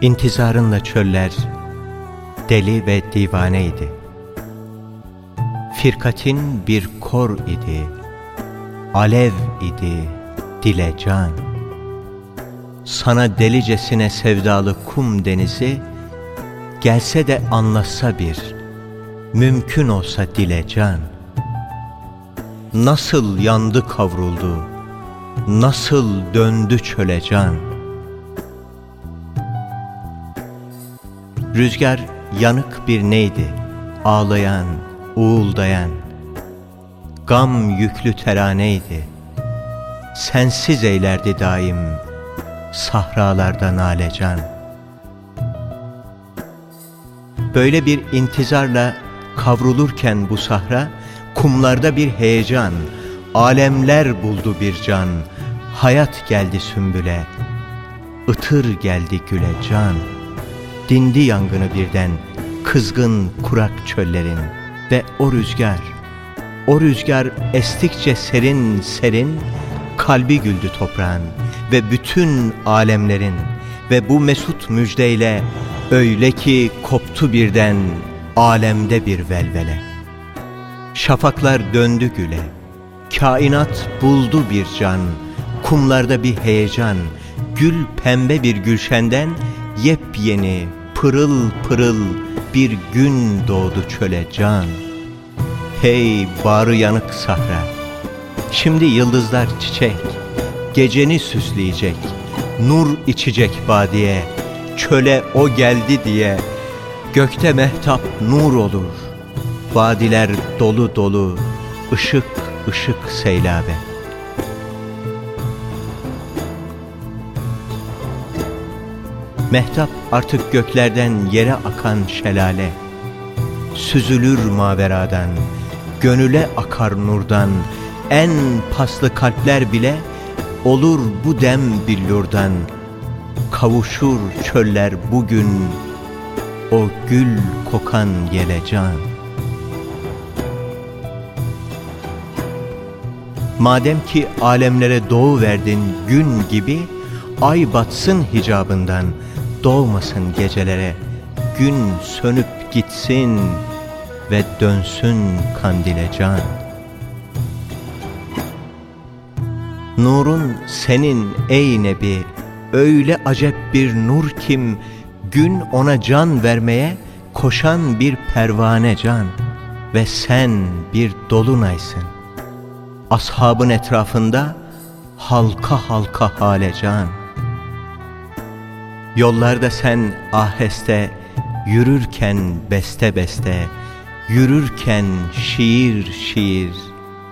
İntizarınla çöller deli ve divaneydi. Firkatin bir kor idi, alev idi, dile can. Sana delicesine sevdalı kum denizi, gelse de anlasa bir, mümkün olsa dile can. Nasıl yandı kavruldu, nasıl döndü çöle can. Rüzgar yanık bir neydi, ağlayan, uğuldayan, gam yüklü teraneydi, sensiz eylerdi daim, sahralarda nalecan. Böyle bir intizarla kavrulurken bu sahra, kumlarda bir heyecan, alemler buldu bir can, hayat geldi sümbüle, ıtır geldi güle can. Dindi yangını birden, kızgın kurak çöllerin ve o rüzgar, o rüzgar estikçe serin serin, kalbi güldü toprağın ve bütün alemlerin ve bu mesut müjdeyle öyle ki koptu birden alemde bir velvele. Şafaklar döndü güle, kainat buldu bir can, kumlarda bir heyecan, gül pembe bir gülşenden yepyeni pırıl pırıl bir gün doğdu çöle can. Hey bağrı yanık sahra, şimdi yıldızlar çiçek, geceni süsleyecek, nur içecek badiye, çöle o geldi diye, gökte mehtap nur olur, vadiler dolu dolu, ışık ışık seylabe. Mehtap artık göklerden yere akan şelale, Süzülür maveradan, gönüle akar nurdan, En paslı kalpler bile olur bu dem billurdan. Kavuşur çöller bugün o gül kokan yelecan. Madem ki alemlere doğu verdin gün gibi, ay batsın hicabından, doğmasın gecelere, gün sönüp gitsin ve dönsün kandile can. Nurun senin ey Nebi, öyle acep bir nur kim, gün ona can vermeye koşan bir pervane can ve sen bir dolunaysın. Ashabın etrafında halka halka hale can. Yollarda sen aheste, yürürken beste beste, yürürken şiir şiir,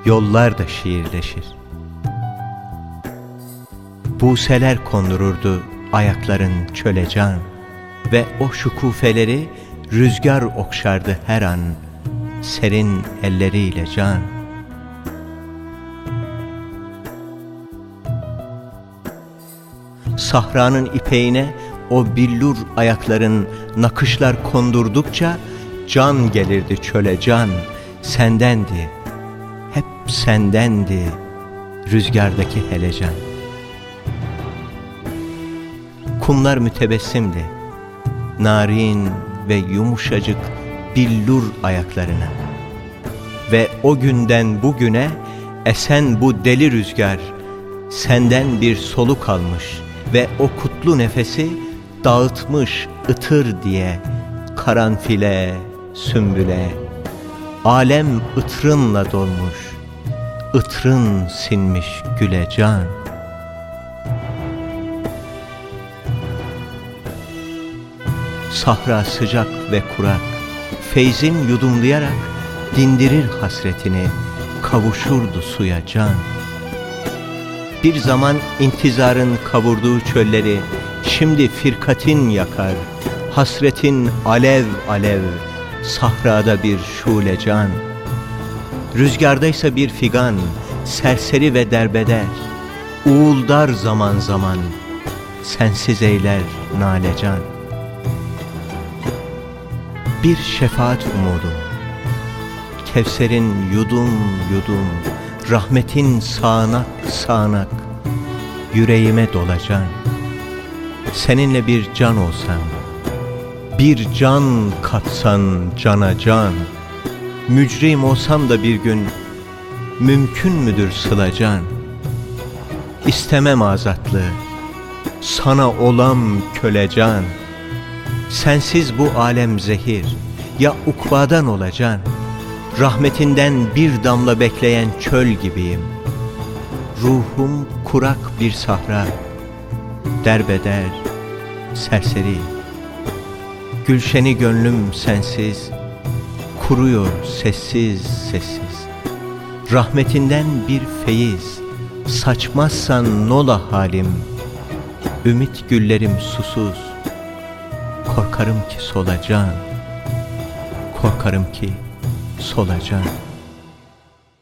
yollar da şiirleşir. Buseler kondururdu ayakların çöle can ve o şukufeleri rüzgar okşardı her an, serin elleriyle can. Sahranın ipeğine o billur ayakların nakışlar kondurdukça can gelirdi çöle can, sendendi, hep sendendi rüzgardaki helecan. Kumlar mütebessimdi, narin ve yumuşacık billur ayaklarına. Ve o günden bugüne esen bu deli rüzgar, senden bir soluk almış ve o kutlu nefesi dağıtmış ıtır diye karanfile, sümbüle, alem ıtrınla dolmuş, ıtrın sinmiş güle can. Sahra sıcak ve kurak, feyzin yudumlayarak dindirir hasretini, kavuşurdu suya can. Bir zaman intizarın kavurduğu çölleri, Şimdi firkatin yakar, hasretin alev alev, sahrada bir şule can. Rüzgardaysa bir figan, serseri ve derbeder, uğuldar zaman zaman, sensiz eyler nalecan. Bir şefaat umudum, Kevser'in yudum yudum, rahmetin sağanak sağanak, yüreğime dolacan Seninle bir can olsam Bir can katsan cana can Mücrim olsam da bir gün Mümkün müdür sılacan? İstemem azatlığı Sana olam kölecan Sensiz bu alem zehir Ya ukbadan olacan? Rahmetinden bir damla bekleyen çöl gibiyim. Ruhum kurak bir sahra Derbeder, serseri. Gülşeni gönlüm sensiz Kuruyor sessiz sessiz. Rahmetinden bir feyiz Saçmazsan nola halim. Ümit güllerim susuz Korkarım ki solacan. Korkarım ki solacan